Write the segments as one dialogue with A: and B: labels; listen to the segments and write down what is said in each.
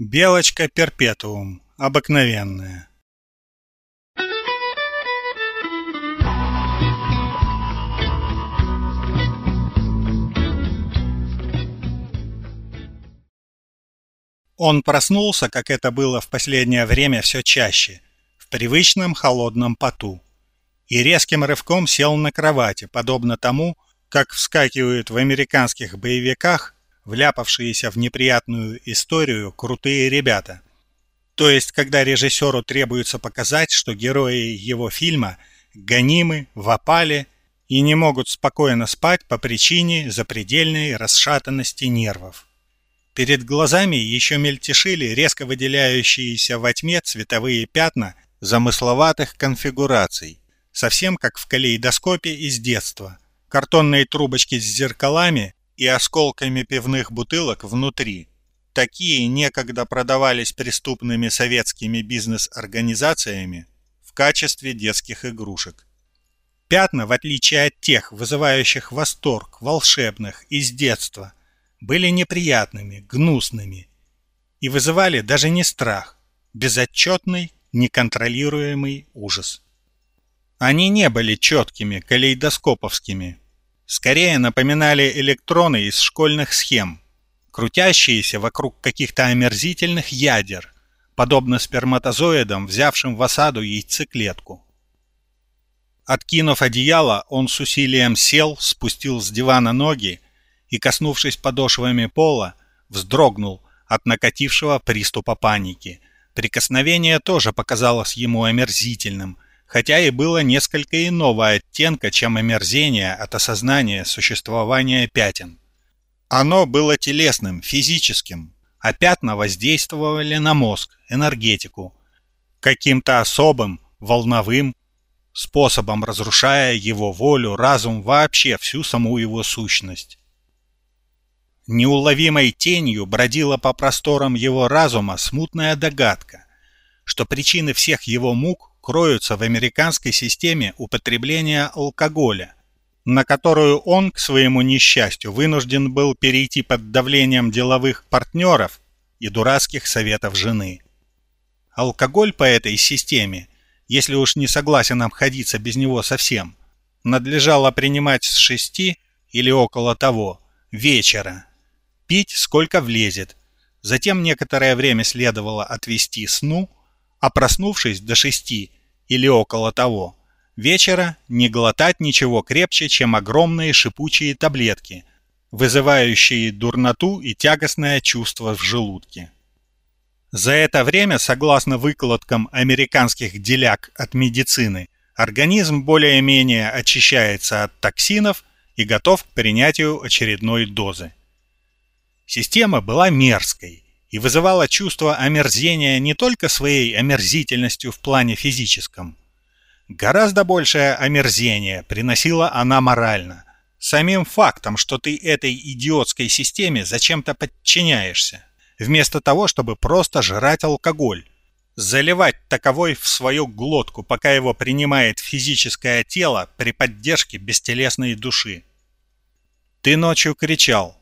A: Белочка перпетуум. Обыкновенная. Он проснулся, как это было в последнее время все чаще, в привычном холодном поту. И резким рывком сел на кровати, подобно тому, как вскакивают в американских боевиках вляпавшиеся в неприятную историю крутые ребята. То есть, когда режиссеру требуется показать, что герои его фильма гонимы, в опале и не могут спокойно спать по причине запредельной расшатанности нервов. Перед глазами еще мельтешили резко выделяющиеся во тьме цветовые пятна замысловатых конфигураций, совсем как в калейдоскопе из детства. Картонные трубочки с зеркалами и осколками пивных бутылок внутри. Такие некогда продавались преступными советскими бизнес-организациями в качестве детских игрушек. Пятна, в отличие от тех, вызывающих восторг, волшебных, из детства, были неприятными, гнусными и вызывали даже не страх, безотчетный, неконтролируемый ужас. Они не были четкими, калейдоскоповскими, скорее напоминали электроны из школьных схем, крутящиеся вокруг каких-то омерзительных ядер, подобно сперматозоидам, взявшим в осаду яйцеклетку. Откинув одеяло, он с усилием сел, спустил с дивана ноги и, коснувшись подошвами пола, вздрогнул от накатившего приступа паники. Прикосновение тоже показалось ему омерзительным – хотя и было несколько иного оттенка, чем омерзение от осознания существования пятен. Оно было телесным, физическим, а пятна воздействовали на мозг, энергетику, каким-то особым, волновым способом разрушая его волю, разум, вообще всю саму его сущность. Неуловимой тенью бродила по просторам его разума смутная догадка, что причины всех его мук кроются в американской системе употребления алкоголя, на которую он, к своему несчастью, вынужден был перейти под давлением деловых партнеров и дурацких советов жены. Алкоголь по этой системе, если уж не согласен обходиться без него совсем, надлежало принимать с шести или около того вечера, пить сколько влезет, затем некоторое время следовало отвести сну, а проснувшись до шести или около того, вечера не глотать ничего крепче, чем огромные шипучие таблетки, вызывающие дурноту и тягостное чувство в желудке. За это время, согласно выкладкам американских деляк от медицины, организм более-менее очищается от токсинов и готов к принятию очередной дозы. Система была мерзкой, и вызывала чувство омерзения не только своей омерзительностью в плане физическом. Гораздо большее омерзение приносила она морально, самим фактом, что ты этой идиотской системе зачем-то подчиняешься, вместо того, чтобы просто жрать алкоголь, заливать таковой в свою глотку, пока его принимает физическое тело при поддержке бестелесной души. Ты ночью кричал.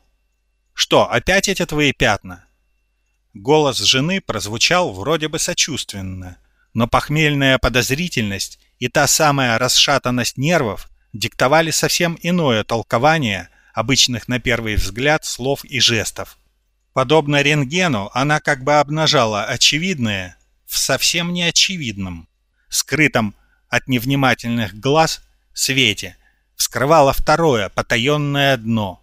A: Что, опять эти твои пятна? Голос жены прозвучал вроде бы сочувственно, но похмельная подозрительность и та самая расшатанность нервов диктовали совсем иное толкование обычных на первый взгляд слов и жестов. Подобно рентгену, она как бы обнажала очевидное в совсем неочевидном, скрытом от невнимательных глаз свете, вскрывала второе потаенное дно.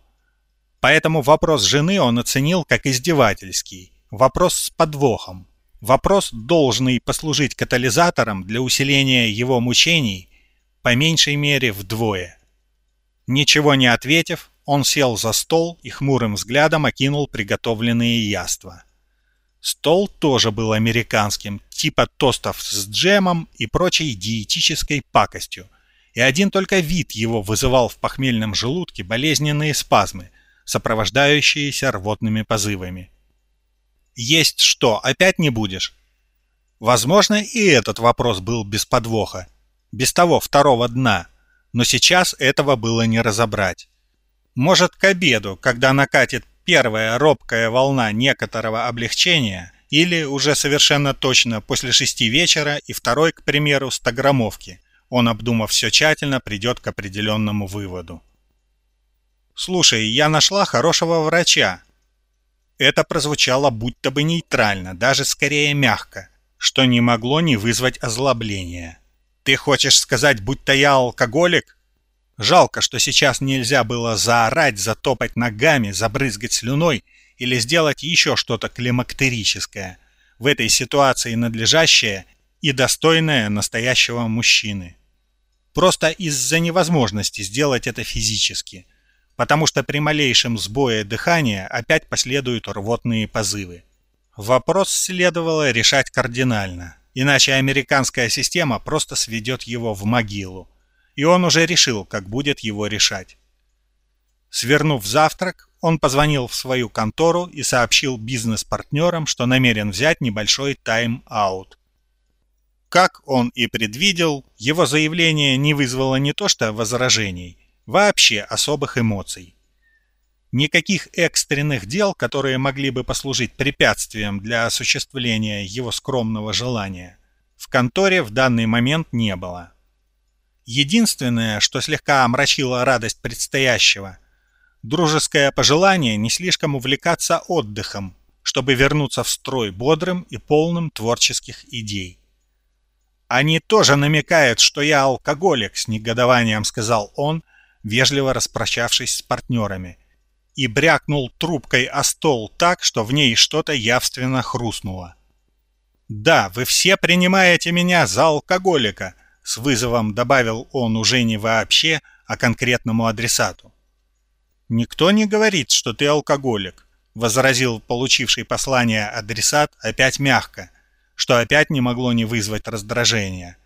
A: Поэтому вопрос жены он оценил как издевательский Вопрос с подвохом. Вопрос, должный послужить катализатором для усиления его мучений, по меньшей мере вдвое. Ничего не ответив, он сел за стол и хмурым взглядом окинул приготовленные яства. Стол тоже был американским, типа тостов с джемом и прочей диетической пакостью, и один только вид его вызывал в похмельном желудке болезненные спазмы, сопровождающиеся рвотными позывами. Есть что, опять не будешь? Возможно, и этот вопрос был без подвоха, без того второго дна, но сейчас этого было не разобрать. Может, к обеду, когда накатит первая робкая волна некоторого облегчения, Или, уже совершенно точно, после шести вечера и второй, к примеру, стограммовки. Он, обдумав все тщательно, придет к определенному выводу. «Слушай, я нашла хорошего врача». Это прозвучало будто бы нейтрально, даже скорее мягко, что не могло не вызвать озлобления. «Ты хочешь сказать, будто я алкоголик?» Жалко, что сейчас нельзя было заорать, затопать ногами, забрызгать слюной или сделать еще что-то климактерическое, в этой ситуации надлежащее и достойное настоящего мужчины. Просто из-за невозможности сделать это физически, потому что при малейшем сбое дыхания опять последуют рвотные позывы. Вопрос следовало решать кардинально, иначе американская система просто сведет его в могилу и он уже решил, как будет его решать. Свернув завтрак, он позвонил в свою контору и сообщил бизнес-партнерам, что намерен взять небольшой тайм-аут. Как он и предвидел, его заявление не вызвало не то что возражений, вообще особых эмоций. Никаких экстренных дел, которые могли бы послужить препятствием для осуществления его скромного желания, в конторе в данный момент не было. Единственное, что слегка омрачило радость предстоящего – дружеское пожелание не слишком увлекаться отдыхом, чтобы вернуться в строй бодрым и полным творческих идей. «Они тоже намекают, что я алкоголик», – с негодованием сказал он, вежливо распрощавшись с партнерами, и брякнул трубкой о стол так, что в ней что-то явственно хрустнуло. «Да, вы все принимаете меня за алкоголика», с вызовом добавил он уже не вообще, а конкретному адресату. «Никто не говорит, что ты алкоголик», — возразил получивший послание адресат опять мягко, что опять не могло не вызвать раздражения.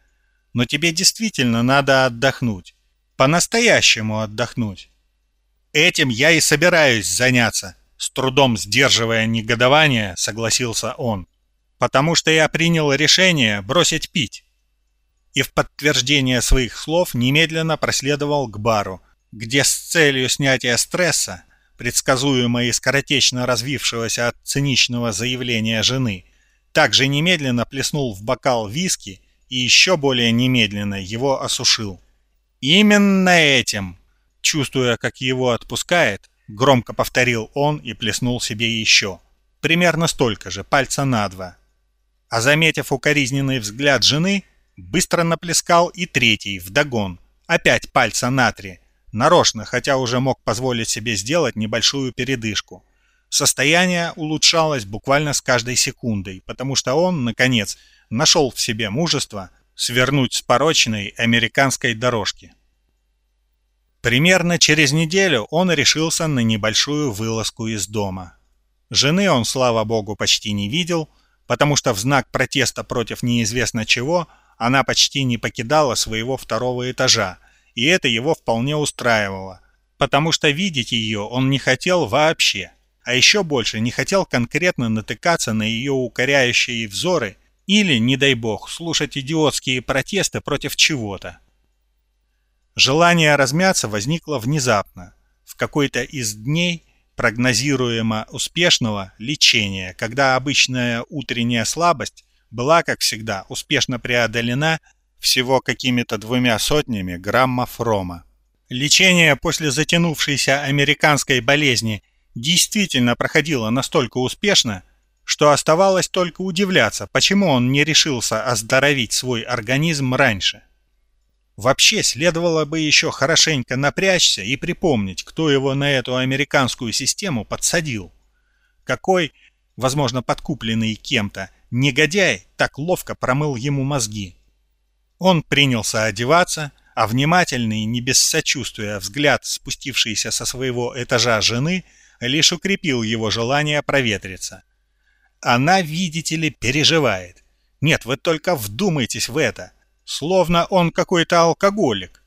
A: «Но тебе действительно надо отдохнуть. По-настоящему отдохнуть. Этим я и собираюсь заняться», — с трудом сдерживая негодование, согласился он. «Потому что я принял решение бросить пить» и в подтверждение своих слов немедленно проследовал к бару, где с целью снятия стресса, предсказуемо и скоротечно развившегося от циничного заявления жены, также немедленно плеснул в бокал виски и еще более немедленно его осушил. «Именно этим!» Чувствуя, как его отпускает, громко повторил он и плеснул себе еще. Примерно столько же, пальца на два. А заметив укоризненный взгляд жены, Быстро наплескал и третий, вдогон. Опять пальца на три. Нарочно, хотя уже мог позволить себе сделать небольшую передышку. Состояние улучшалось буквально с каждой секундой, потому что он, наконец, нашел в себе мужество свернуть с порочной американской дорожки. Примерно через неделю он решился на небольшую вылазку из дома. Жены он, слава богу, почти не видел, потому что в знак протеста против неизвестно чего – она почти не покидала своего второго этажа, и это его вполне устраивало, потому что видеть ее он не хотел вообще, а еще больше не хотел конкретно натыкаться на ее укоряющие взоры или, не дай бог, слушать идиотские протесты против чего-то. Желание размяться возникло внезапно, в какой-то из дней прогнозируемо успешного лечения, когда обычная утренняя слабость была, как всегда, успешно преодолена всего какими-то двумя сотнями граммов рома. Лечение после затянувшейся американской болезни действительно проходило настолько успешно, что оставалось только удивляться, почему он не решился оздоровить свой организм раньше. Вообще, следовало бы еще хорошенько напрячься и припомнить, кто его на эту американскую систему подсадил. Какой, возможно, подкупленный кем-то, Негодяй так ловко промыл ему мозги. Он принялся одеваться, а внимательный, не без сочувствия, взгляд, спустившийся со своего этажа жены, лишь укрепил его желание проветриться. Она, видите ли, переживает. Нет, вы только вдумайтесь в это. Словно он какой-то алкоголик.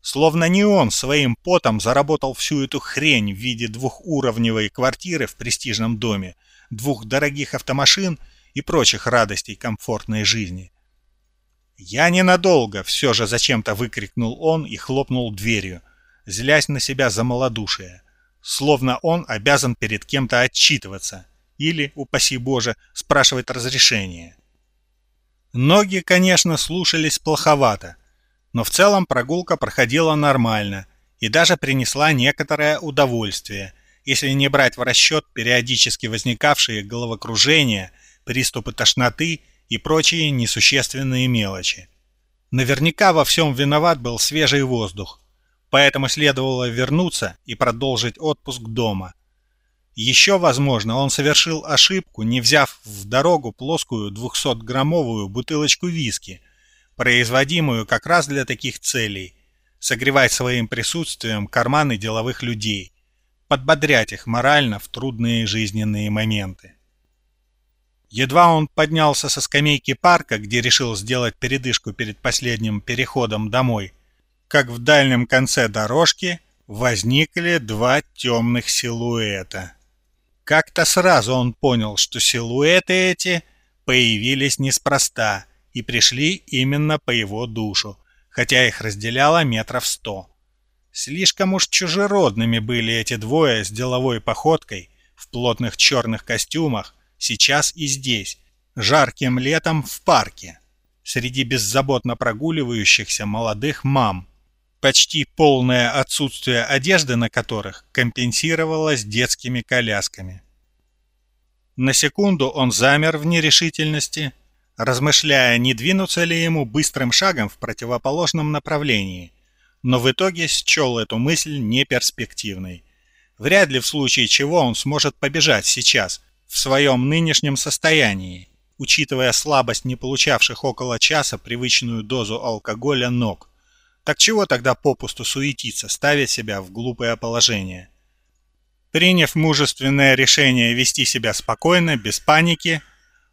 A: Словно не он своим потом заработал всю эту хрень в виде двухуровневой квартиры в престижном доме, двух дорогих автомашин — и прочих радостей комфортной жизни. «Я ненадолго!» — все же зачем-то выкрикнул он и хлопнул дверью, злясь на себя за малодушие, словно он обязан перед кем-то отчитываться, или, упаси Боже, спрашивать разрешение. Ноги, конечно, слушались плоховато, но в целом прогулка проходила нормально и даже принесла некоторое удовольствие, если не брать в расчет периодически возникавшие головокружения, приступы тошноты и прочие несущественные мелочи. Наверняка во всем виноват был свежий воздух, поэтому следовало вернуться и продолжить отпуск дома. Еще, возможно, он совершил ошибку, не взяв в дорогу плоскую 200-граммовую бутылочку виски, производимую как раз для таких целей – согревать своим присутствием карманы деловых людей, подбодрять их морально в трудные жизненные моменты. Едва он поднялся со скамейки парка, где решил сделать передышку перед последним переходом домой, как в дальнем конце дорожки возникли два темных силуэта. Как-то сразу он понял, что силуэты эти появились неспроста и пришли именно по его душу, хотя их разделяло метров сто. Слишком уж чужеродными были эти двое с деловой походкой в плотных черных костюмах сейчас и здесь, жарким летом в парке, среди беззаботно прогуливающихся молодых мам, почти полное отсутствие одежды на которых компенсировалось детскими колясками. На секунду он замер в нерешительности, размышляя, не двинуться ли ему быстрым шагом в противоположном направлении, но в итоге счел эту мысль неперспективной. Вряд ли в случае чего он сможет побежать сейчас, в своем нынешнем состоянии, учитывая слабость не получавших около часа привычную дозу алкоголя ног. Так чего тогда попусту суетиться, ставя себя в глупое положение? Приняв мужественное решение вести себя спокойно, без паники,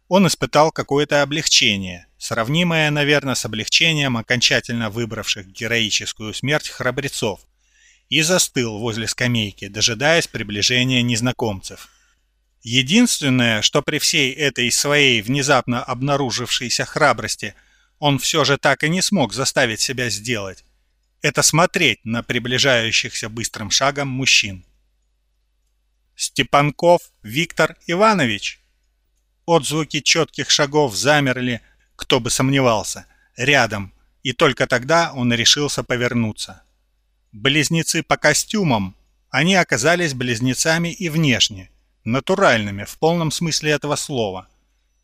A: он испытал какое-то облегчение, сравнимое, наверное, с облегчением окончательно выбравших героическую смерть храбрецов, и застыл возле скамейки, дожидаясь приближения незнакомцев. Единственное, что при всей этой своей внезапно обнаружившейся храбрости – он все же так и не смог заставить себя сделать. Это смотреть на приближающихся быстрым шагом мужчин. Степанков Виктор Иванович. Отзвуки четких шагов замерли, кто бы сомневался, рядом, и только тогда он решился повернуться. Близнецы по костюмам, они оказались близнецами и внешне, натуральными в полном смысле этого слова.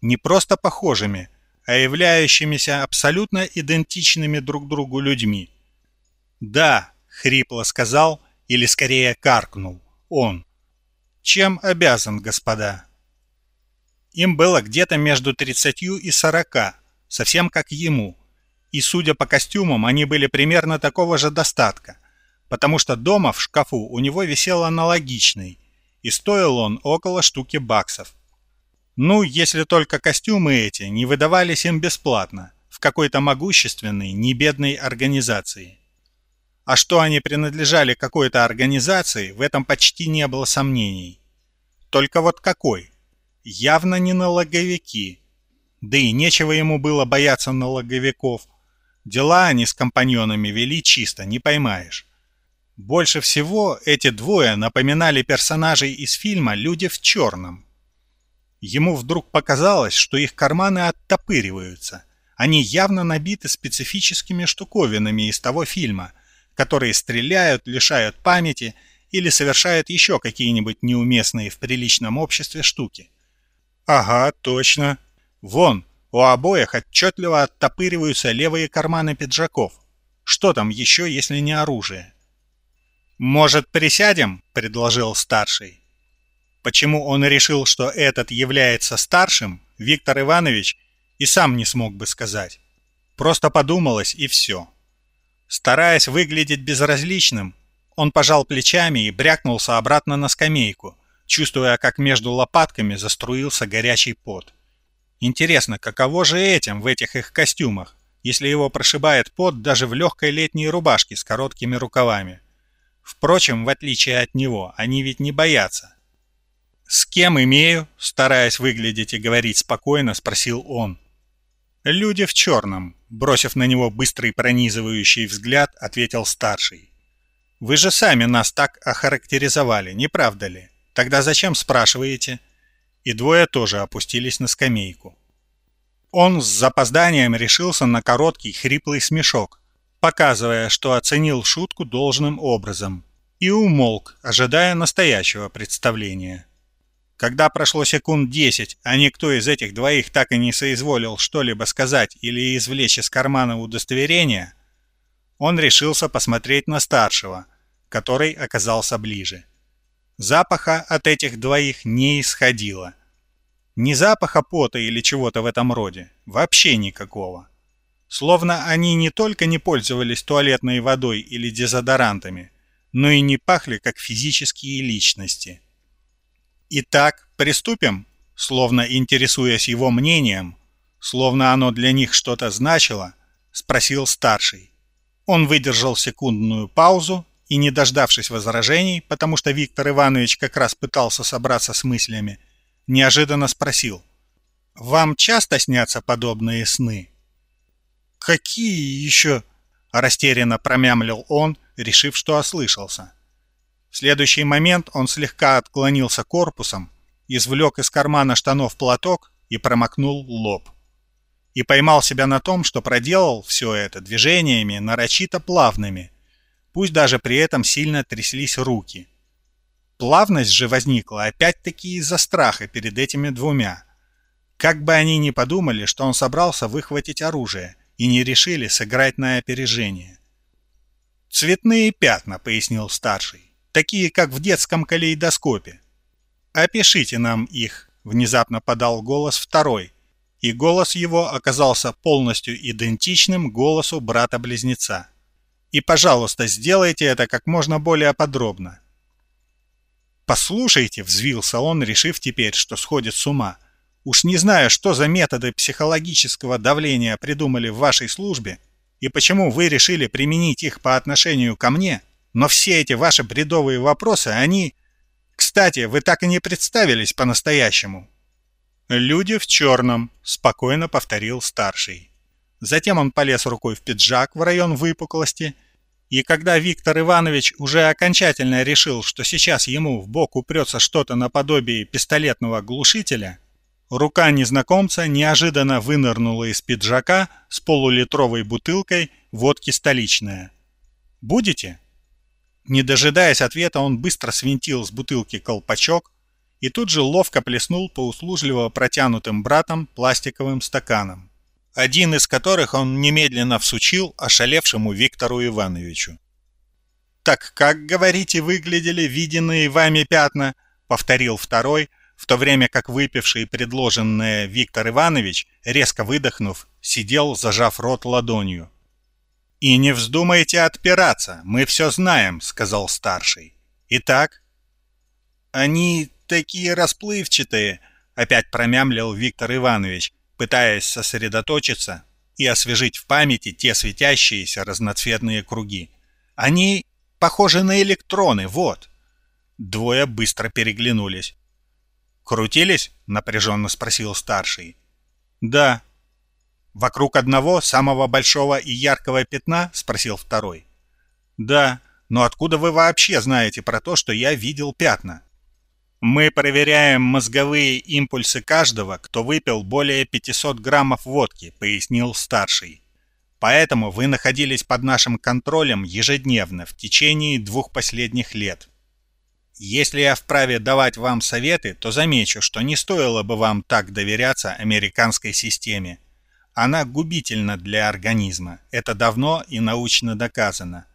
A: Не просто похожими, а являющимися абсолютно идентичными друг другу людьми. «Да», — хрипло сказал, или скорее каркнул, он. «Чем обязан, господа?» Им было где-то между 30 и 40, совсем как ему. И, судя по костюмам, они были примерно такого же достатка, потому что дома в шкафу у него висел аналогичный, и стоил он около штуки баксов. Ну, если только костюмы эти не выдавались им бесплатно, в какой-то могущественной, небедной организации. А что они принадлежали какой-то организации, в этом почти не было сомнений. Только вот какой? Явно не налоговики. Да и нечего ему было бояться налоговиков. Дела они с компаньонами вели чисто, не поймаешь. Больше всего эти двое напоминали персонажей из фильма «Люди в черном». Ему вдруг показалось, что их карманы оттопыриваются. Они явно набиты специфическими штуковинами из того фильма, которые стреляют, лишают памяти или совершают еще какие-нибудь неуместные в приличном обществе штуки. Ага, точно. Вон, у обоих отчетливо оттопыриваются левые карманы пиджаков. Что там еще, если не оружие? «Может, присядем?» — предложил старший. Почему он решил, что этот является старшим, Виктор Иванович и сам не смог бы сказать. Просто подумалось и все. Стараясь выглядеть безразличным, он пожал плечами и брякнулся обратно на скамейку, чувствуя, как между лопатками заструился горячий пот. Интересно, каково же этим в этих их костюмах, если его прошибает пот даже в легкой летней рубашке с короткими рукавами? Впрочем, в отличие от него, они ведь не боятся. «С кем имею?» — стараясь выглядеть и говорить спокойно, спросил он. «Люди в черном», — бросив на него быстрый пронизывающий взгляд, ответил старший. «Вы же сами нас так охарактеризовали, не правда ли? Тогда зачем спрашиваете?» и двое тоже опустились на скамейку. Он с запозданием решился на короткий хриплый смешок, показывая, что оценил шутку должным образом, и умолк, ожидая настоящего представления. Когда прошло секунд десять, а никто из этих двоих так и не соизволил что-либо сказать или извлечь из кармана удостоверение, он решился посмотреть на старшего, который оказался ближе. Запаха от этих двоих не исходило. Ни запаха пота или чего-то в этом роде, вообще никакого. Словно они не только не пользовались туалетной водой или дезодорантами, но и не пахли как физические личности. «Итак, приступим?» Словно интересуясь его мнением, словно оно для них что-то значило, спросил старший. Он выдержал секундную паузу и, не дождавшись возражений, потому что Виктор Иванович как раз пытался собраться с мыслями, неожиданно спросил. «Вам часто снятся подобные сны?» «Какие еще?» – растерянно промямлил он, решив, что ослышался. Следующий момент он слегка отклонился корпусом, извлек из кармана штанов платок и промокнул лоб и поймал себя на том, что проделал все это движениями нарочито плавными, пусть даже при этом сильно тряслись руки. Плавность же возникла опять-таки из-за страха перед этими двумя. Как бы они ни подумали, что он собрался выхватить оружие, и не решили сыграть на опережение. «Цветные пятна», — пояснил старший, — «такие, как в детском калейдоскопе». «Опишите нам их», — внезапно подал голос второй, и голос его оказался полностью идентичным голосу брата-близнеца. И, пожалуйста, сделайте это как можно более подробно. «Послушайте», — взвился он, решив теперь, что сходит с ума. «Уж не знаю, что за методы психологического давления придумали в вашей службе и почему вы решили применить их по отношению ко мне, но все эти ваши бредовые вопросы, они... Кстати, вы так и не представились по-настоящему. «Люди в черном», — спокойно повторил старший. Затем он полез рукой в пиджак в район выпуклости, и когда Виктор Иванович уже окончательно решил, что сейчас ему в бок упрется что-то наподобие пистолетного глушителя, рука незнакомца неожиданно вынырнула из пиджака с полулитровой бутылкой водки столичная. «Будете?» Не дожидаясь ответа, он быстро свинтил с бутылки колпачок, и тут же ловко плеснул по услужливо протянутым братом пластиковым стаканам, один из которых он немедленно всучил ошалевшему Виктору Ивановичу. «Так как, говорите, выглядели виденные вами пятна?» — повторил второй, в то время как выпивший предложенное Виктор Иванович, резко выдохнув, сидел, зажав рот ладонью. «И не вздумайте отпираться, мы все знаем», — сказал старший. «Итак?» «Они такие расплывчатые!» — опять промямлил Виктор Иванович, пытаясь сосредоточиться и освежить в памяти те светящиеся разноцветные круги. «Они похожи на электроны, вот!» Двое быстро переглянулись. «Крутились?» — напряженно спросил старший. «Да». «Вокруг одного, самого большого и яркого пятна?» — спросил второй. «Да, но откуда вы вообще знаете про то, что я видел пятна?» Мы проверяем мозговые импульсы каждого, кто выпил более 500 граммов водки, пояснил старший. Поэтому вы находились под нашим контролем ежедневно в течение двух последних лет. Если я вправе давать вам советы, то замечу, что не стоило бы вам так доверяться американской системе. Она губительна для организма. Это давно и научно доказано.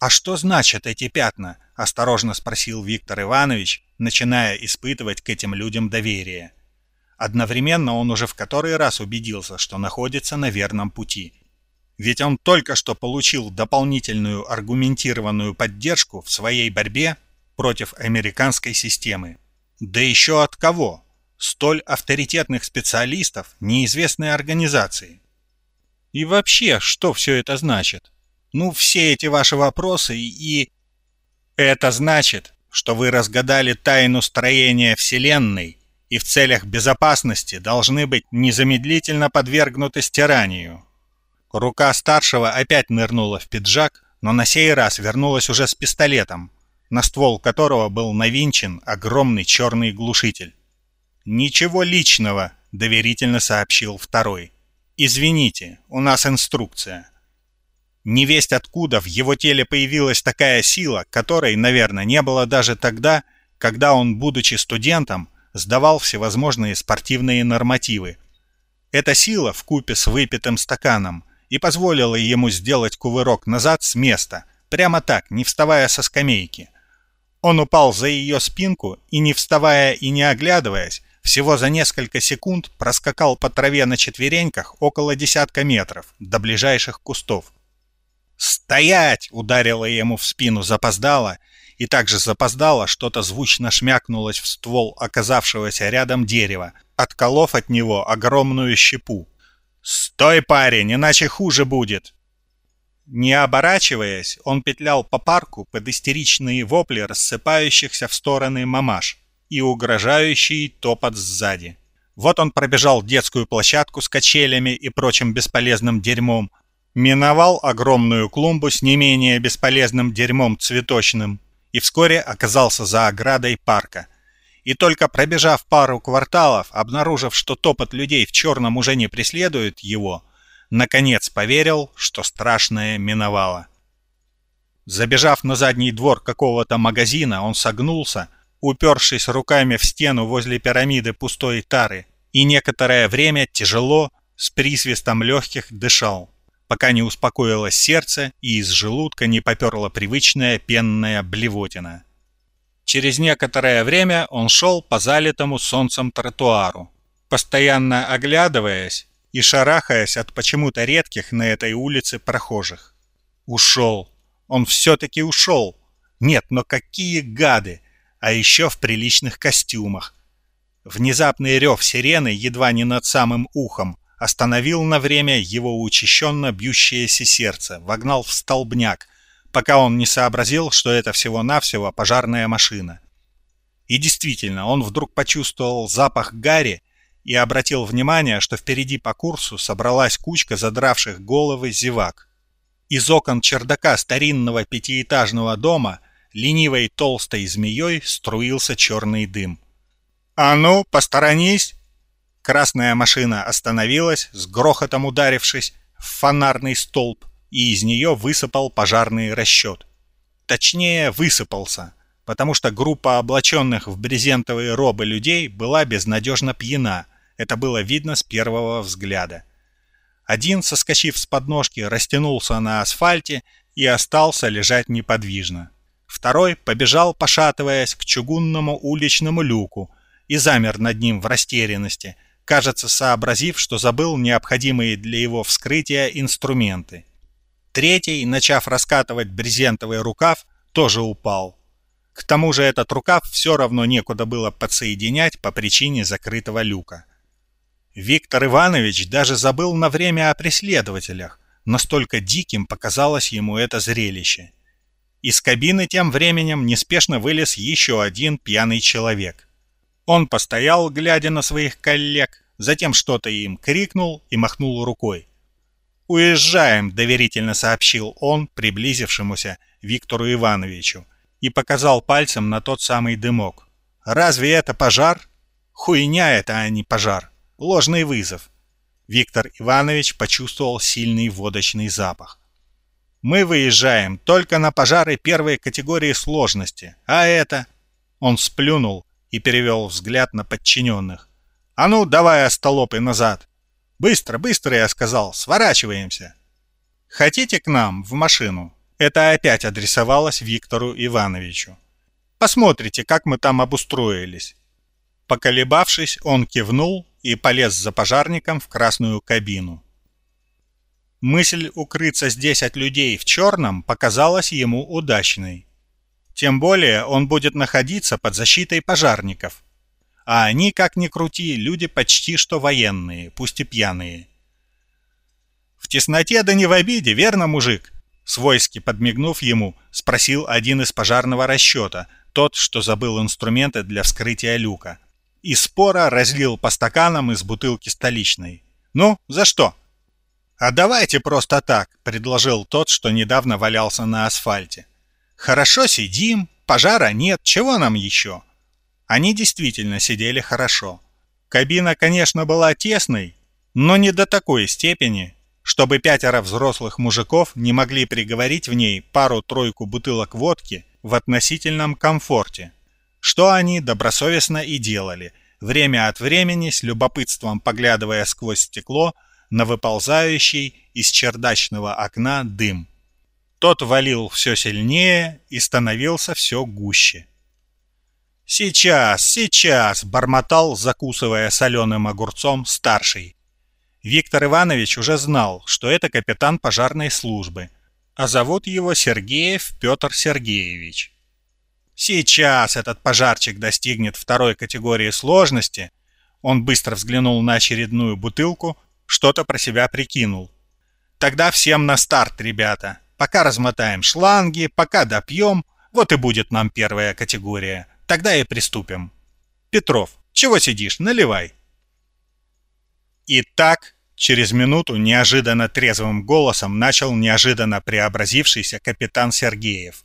A: «А что значат эти пятна?» – осторожно спросил Виктор Иванович, начиная испытывать к этим людям доверие. Одновременно он уже в который раз убедился, что находится на верном пути. Ведь он только что получил дополнительную аргументированную поддержку в своей борьбе против американской системы. Да еще от кого? Столь авторитетных специалистов неизвестной организации. И вообще, что все это значит? Ну, все эти ваши вопросы и... Это значит, что вы разгадали тайну строения Вселенной и в целях безопасности должны быть незамедлительно подвергнуты стиранию. Рука старшего опять нырнула в пиджак, но на сей раз вернулась уже с пистолетом, на ствол которого был навинчен огромный черный глушитель. «Ничего личного», — доверительно сообщил второй. «Извините, у нас инструкция». Невесть откуда в его теле появилась такая сила, которой, наверное, не было даже тогда, когда он, будучи студентом, сдавал всевозможные спортивные нормативы. Эта сила, в купе с выпитым стаканом, и позволила ему сделать кувырок назад с места, прямо так, не вставая со скамейки. Он упал за ее спинку и, не вставая и не оглядываясь, всего за несколько секунд проскакал по траве на четвереньках около десятка метров до ближайших кустов. «Стоять!» — ударила ему в спину запоздало, и также запоздало что-то звучно шмякнулось в ствол оказавшегося рядом дерева, отколов от него огромную щепу. «Стой, парень, иначе хуже будет!» Не оборачиваясь, он петлял по парку под истеричные вопли рассыпающихся в стороны мамаш и угрожающий топот сзади. Вот он пробежал детскую площадку с качелями и прочим бесполезным дерьмом, миновал огромную клумбу с не менее бесполезным дерьмом цветочным и вскоре оказался за оградой парка. И только пробежав пару кварталов, обнаружив, что топот людей в черном уже не преследует его, наконец поверил, что страшное миновало. Забежав на задний двор какого-то магазина, он согнулся, упершись руками в стену возле пирамиды пустой тары, и некоторое время тяжело, с присвистом легких, дышал пока не успокоилось сердце и из желудка не поперла привычная пенная блевотина. Через некоторое время он шел по залитому солнцем тротуару, постоянно оглядываясь и шарахаясь от почему-то редких на этой улице прохожих. Ушел. Он все-таки ушел. Нет, но какие гады! А еще в приличных костюмах. Внезапный рев сирены едва не над самым ухом, остановил на время его учащенно бьющееся сердце, вогнал в столбняк, пока он не сообразил, что это всего-навсего пожарная машина. И действительно, он вдруг почувствовал запах гари и обратил внимание, что впереди по курсу собралась кучка задравших головы зевак. Из окон чердака старинного пятиэтажного дома ленивой толстой змеей струился черный дым. «А ну, посторонись!» Красная машина остановилась, с грохотом ударившись в фонарный столб, и из нее высыпал пожарный расчет. Точнее, высыпался, потому что группа облаченных в брезентовые робы людей была безнадежно пьяна, это было видно с первого взгляда. Один, соскочив с подножки, растянулся на асфальте и остался лежать неподвижно. Второй побежал, пошатываясь, к чугунному уличному люку и замер над ним в растерянности – кажется, сообразив, что забыл необходимые для его вскрытия инструменты. Третий, начав раскатывать брезентовый рукав, тоже упал. К тому же этот рукав все равно некуда было подсоединять по причине закрытого люка. Виктор Иванович даже забыл на время о преследователях, настолько диким показалось ему это зрелище. Из кабины тем временем неспешно вылез еще один пьяный человек. Он постоял, глядя на своих коллег, затем что-то им крикнул и махнул рукой. «Уезжаем», — доверительно сообщил он приблизившемуся Виктору Ивановичу и показал пальцем на тот самый дымок. «Разве это пожар?» «Хуйня это, а не пожар. Ложный вызов». Виктор Иванович почувствовал сильный водочный запах. «Мы выезжаем только на пожары первой категории сложности, а это...» Он сплюнул и перевел взгляд на подчиненных. «А ну, давай, остолопы, назад!» «Быстро, быстро!» я сказал. «Сворачиваемся!» «Хотите к нам, в машину?» Это опять адресовалось Виктору Ивановичу. «Посмотрите, как мы там обустроились». Поколебавшись, он кивнул и полез за пожарником в красную кабину. Мысль укрыться здесь от людей в черном показалась ему удачной. Тем более он будет находиться под защитой пожарников. А они, как ни крути, люди почти что военные, пусть и пьяные. «В тесноте да не в обиде, верно, мужик?» Свойски подмигнув ему, спросил один из пожарного расчета, тот, что забыл инструменты для вскрытия люка. И спора разлил по стаканам из бутылки столичной. «Ну, за что?» «А давайте просто так», — предложил тот, что недавно валялся на асфальте. Хорошо сидим, пожара нет, чего нам еще? Они действительно сидели хорошо. Кабина, конечно, была тесной, но не до такой степени, чтобы пятеро взрослых мужиков не могли приговорить в ней пару-тройку бутылок водки в относительном комфорте, что они добросовестно и делали, время от времени с любопытством поглядывая сквозь стекло на выползающий из чердачного окна дым. Тот валил все сильнее и становился все гуще. «Сейчас, сейчас!» — бормотал, закусывая соленым огурцом, старший. Виктор Иванович уже знал, что это капитан пожарной службы, а зовут его Сергеев Петр Сергеевич. Сейчас этот пожарчик достигнет второй категории сложности. Он быстро взглянул на очередную бутылку, что-то про себя прикинул. Тогда всем на старт, ребята. Пока размотаем шланги, пока допьем, вот и будет нам первая категория. Тогда и приступим. Петров, чего сидишь? Наливай. Итак, через минуту неожиданно трезвым голосом начал неожиданно преобразившийся капитан Сергеев.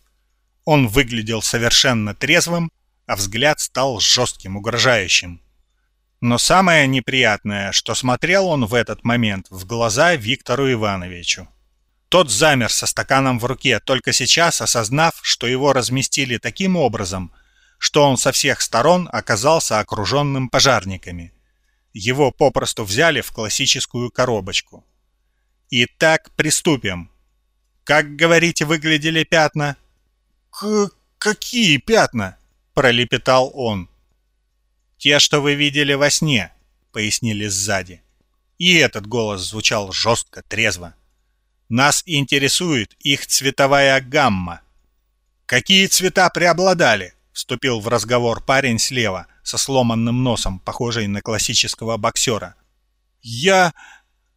A: Он выглядел совершенно трезвым, а взгляд стал жестким, угрожающим. Но самое неприятное, что смотрел он в этот момент в глаза Виктору Ивановичу. Тот замер со стаканом в руке, только сейчас осознав, что его разместили таким образом, что он со всех сторон оказался окруженным пожарниками. Его попросту взяли в классическую коробочку. Итак, приступим. Как, говорите, выглядели пятна? К какие пятна? пролепетал он. Те, что вы видели во сне, пояснили сзади. И этот голос звучал жестко, трезво. Нас интересует их цветовая гамма. Какие цвета преобладали? Вступил в разговор парень слева, со сломанным носом, похожий на классического боксера. «Я...»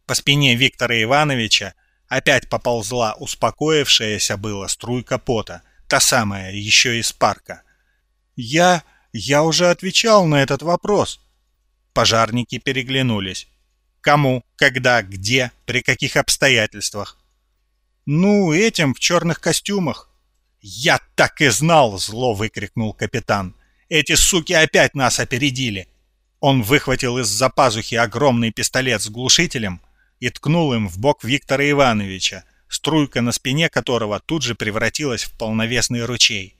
A: По спине Виктора Ивановича опять поползла успокоившаяся была струйка пота, та самая, еще из парка. «Я... я уже отвечал на этот вопрос». Пожарники переглянулись. Кому, когда, где, при каких обстоятельствах? «Ну, этим в черных костюмах», «Я так и знал!» — зло выкрикнул капитан. «Эти суки опять нас опередили!» Он выхватил из-за пазухи огромный пистолет с глушителем и ткнул им в бок Виктора Ивановича, струйка на спине которого тут же превратилась в полновесный ручей.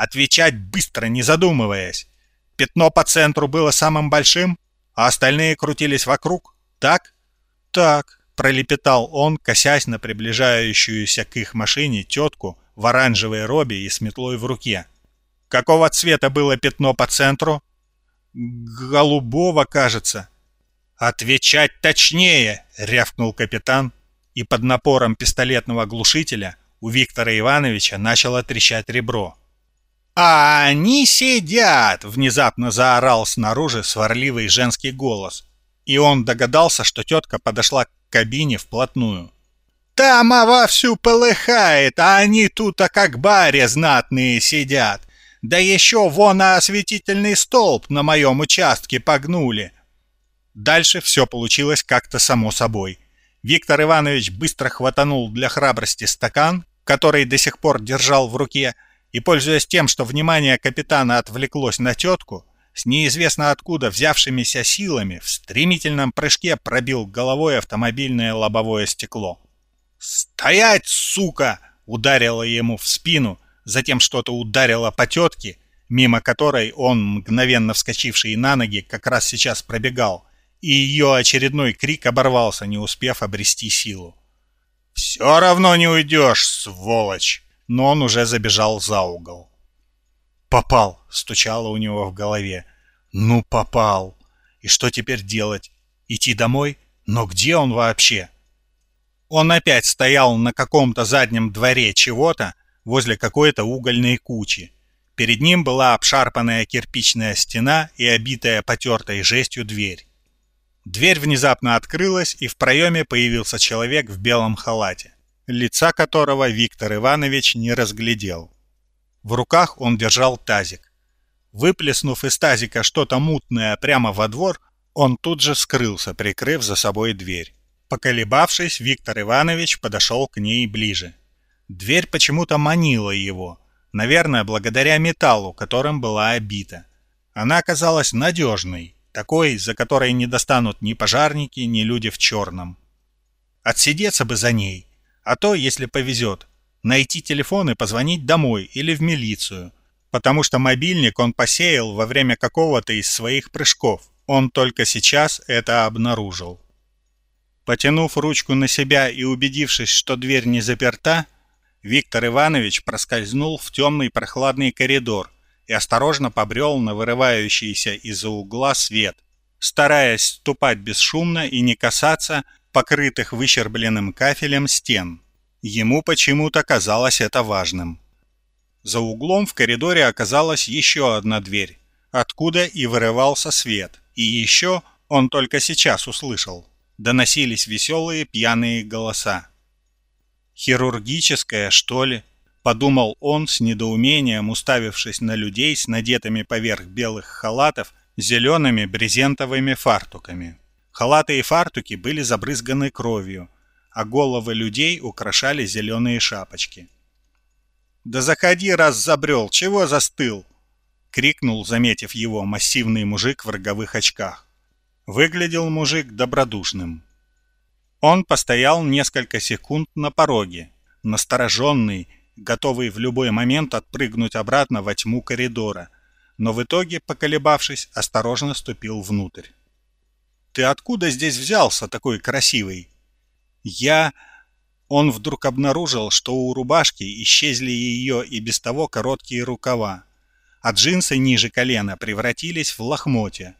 A: Отвечать быстро, не задумываясь. Пятно по центру было самым большим, а остальные крутились вокруг. Так? Так, пролепетал он, косясь на приближающуюся к их машине тетку в оранжевой робе и с метлой в руке. Какого цвета было пятно по центру? Голубого, кажется. Отвечать точнее, рявкнул капитан, и под напором пистолетного глушителя у Виктора Ивановича начало трещать ребро. «А они сидят!» — внезапно заорал снаружи сварливый женский голос. И он догадался, что тетка подошла к кабине вплотную. Там вовсю полыхает, а они тут-то как баре знатные сидят. Да еще вон осветительный столб на моем участке погнули. Дальше все получилось как-то само собой. Виктор Иванович быстро хватанул для храбрости стакан, который до сих пор держал в руке, и, пользуясь тем, что внимание капитана отвлеклось на тетку, с неизвестно откуда взявшимися силами в стремительном прыжке пробил головой автомобильное лобовое стекло. «Стоять, сука!» — ударила ему в спину, затем что-то ударило по тетке, мимо которой он, мгновенно вскочивший на ноги, как раз сейчас пробегал, и ее очередной крик оборвался, не успев обрести силу. «Все равно не уйдешь, сволочь!» Но он уже забежал за угол. «Попал!» — стучало у него в голове. «Ну, попал! И что теперь делать? Идти домой? Но где он вообще?» Он опять стоял на каком-то заднем дворе чего-то возле какой-то угольной кучи. Перед ним была обшарпанная кирпичная стена и обитая потертой жестью дверь. Дверь внезапно открылась, и в проеме появился человек в белом халате, лица которого Виктор Иванович не разглядел. В руках он держал тазик. Выплеснув из тазика что-то мутное прямо во двор, он тут же скрылся, прикрыв за собой дверь. Поколебавшись, Виктор Иванович подошел к ней ближе. Дверь почему-то манила его, наверное, благодаря металлу, которым была обита. Она оказалась надежной, такой, за которой не достанут ни пожарники, ни люди в черном. Отсидеться бы за ней, а то, если повезет, найти телефон и позвонить домой или в милицию, потому что мобильник он посеял во время какого-то из своих прыжков. Он только сейчас это обнаружил. Потянув ручку на себя и убедившись, что дверь не заперта, Виктор Иванович проскользнул в темный прохладный коридор и осторожно побрел на вырывающийся из-за угла свет, стараясь ступать бесшумно и не касаться покрытых выщербленным кафелем стен. Ему почему-то казалось это важным. За углом в коридоре оказалась еще одна дверь, откуда и вырывался свет. И еще он только сейчас услышал. Доносились веселые пьяные голоса. «Хирургическая, что ли?» — подумал он с недоумением, уставившись на людей с надетыми поверх белых халатов зелеными брезентовыми фартуками. Халаты и фартуки были забрызганы кровью, а головы людей украшали зеленые шапочки. «Да заходи, раз забрел! Чего застыл?» — крикнул, заметив его, массивный мужик в роговых очках. Выглядел мужик добродушным. Он постоял несколько секунд на пороге, настороженный, готовый в любой момент отпрыгнуть обратно во тьму коридора, но в итоге, поколебавшись, осторожно ступил внутрь. «Ты откуда здесь взялся, такой красивый?» «Я...» Он вдруг обнаружил, что у рубашки исчезли ее и без того короткие рукава, а джинсы ниже колена превратились в лохмотья.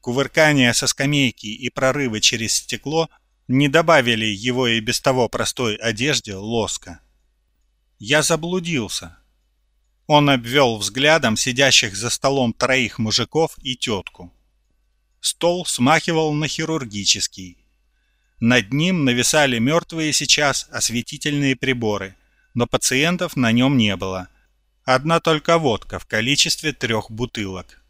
A: Кувыркания со скамейки и прорывы через стекло не добавили его и без того простой одежде лоска. Я заблудился. Он обвел взглядом сидящих за столом троих мужиков и тетку. Стол смахивал на хирургический. Над ним нависали мертвые сейчас осветительные приборы, но пациентов на нем не было. Одна только водка в количестве трех бутылок.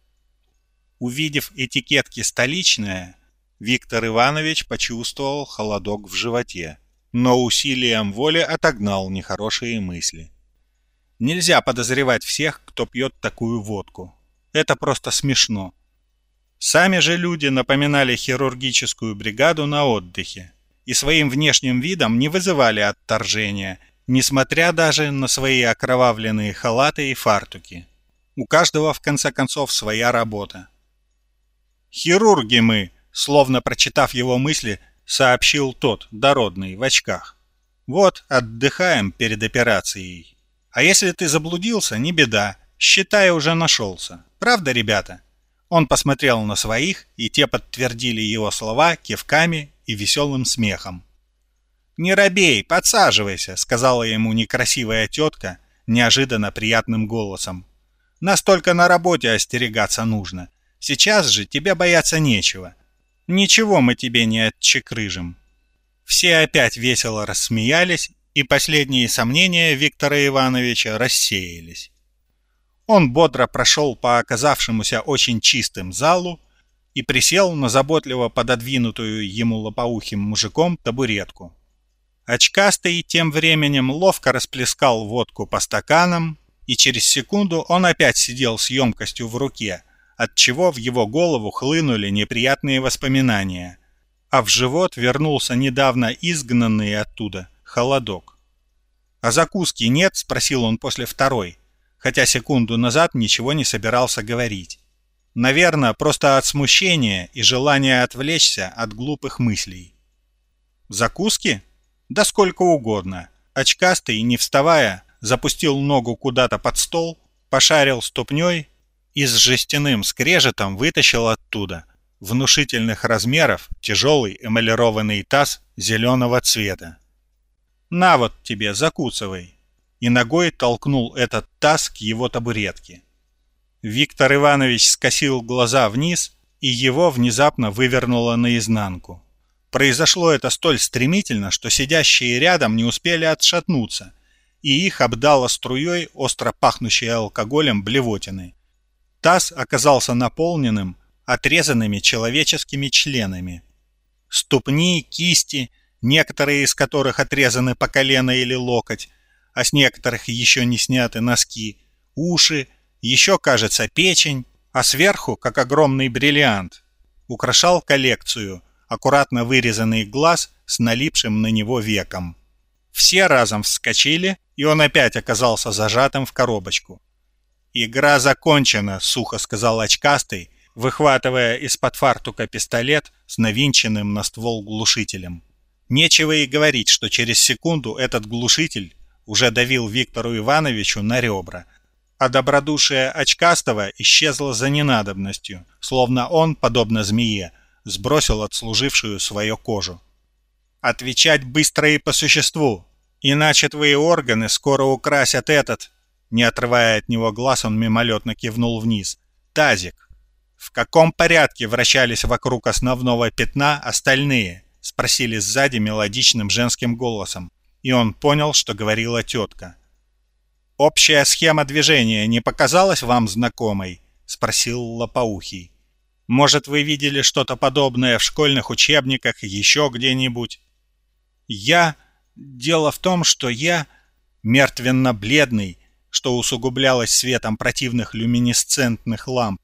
A: Увидев этикетки «столичная», Виктор Иванович почувствовал холодок в животе, но усилием воли отогнал нехорошие мысли. Нельзя подозревать всех, кто пьет такую водку. Это просто смешно. Сами же люди напоминали хирургическую бригаду на отдыхе и своим внешним видом не вызывали отторжения, несмотря даже на свои окровавленные халаты и фартуки. У каждого, в конце концов, своя работа. «Хирурги мы!» Словно прочитав его мысли, сообщил тот, дородный, в очках. «Вот, отдыхаем перед операцией. А если ты заблудился, не беда, считай, уже нашелся. Правда, ребята?» Он посмотрел на своих, и те подтвердили его слова кивками и веселым смехом. «Не робей, подсаживайся», — сказала ему некрасивая тетка неожиданно приятным голосом. «Нас только на работе остерегаться нужно. Сейчас же тебе бояться нечего. Ничего мы тебе не отчекрыжим». Все опять весело рассмеялись, и последние сомнения Виктора Ивановича рассеялись. Он бодро прошел по оказавшемуся очень чистым залу и присел на заботливо пододвинутую ему лопоухим мужиком табуретку. Очкастый тем временем ловко расплескал водку по стаканам, и через секунду он опять сидел с емкостью в руке, отчего в его голову хлынули неприятные воспоминания, а в живот вернулся недавно изгнанный оттуда холодок. «А закуски нет?» — спросил он после второй хотя секунду назад ничего не собирался говорить. Наверное, просто от смущения и желания отвлечься от глупых мыслей. Закуски? Да сколько угодно. Очкастый, не вставая, запустил ногу куда-то под стол, пошарил ступней и с жестяным скрежетом вытащил оттуда внушительных размеров тяжелый эмалированный таз зеленого цвета. «На вот тебе, закусывай!» И ногой толкнул этот таз к его табуретке. Виктор Иванович скосил глаза вниз, и его внезапно вывернуло наизнанку. Произошло это столь стремительно, что сидящие рядом не успели отшатнуться, и их обдало струей остро пахнущей алкоголем блевотины. Таз оказался наполненным отрезанными человеческими членами. Ступни, кисти, некоторые из которых отрезаны по колено или локоть, а с некоторых еще не сняты носки, уши, еще, кажется, печень, а сверху, как огромный бриллиант, украшал коллекцию, аккуратно вырезанный глаз с налипшим на него веком. Все разом вскочили, и он опять оказался зажатым в коробочку. «Игра закончена», — сухо сказал очкастый, выхватывая из-под фартука пистолет с навинченным на ствол глушителем. Нечего и говорить, что через секунду этот глушитель уже давил Виктору Ивановичу на ребра, а добродушие очкастого исчезло за ненадобностью, словно он, подобно змее, сбросил отслужившую свою кожу. «Отвечать быстро и по существу, иначе твои органы скоро украсят этот...» Не отрывая от него глаз, он мимолетно кивнул вниз. «Тазик, в каком порядке вращались вокруг основного пятна остальные?» Спросили сзади мелодичным женским голосом, и он понял, что говорила тетка. «Общая схема движения не показалась вам знакомой?» — спросил Лопоухий. «Может, вы видели что-то подобное в школьных учебниках, еще где-нибудь?» «Я...» Дело в том, что я мертвенно-бледный, что усугублялось светом противных люминесцентных ламп.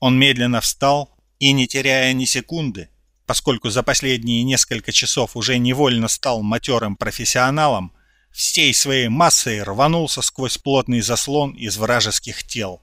A: Он медленно встал и, не теряя ни секунды, поскольку за последние несколько часов уже невольно стал матерым профессионалом, всей своей массой рванулся сквозь плотный заслон из вражеских тел.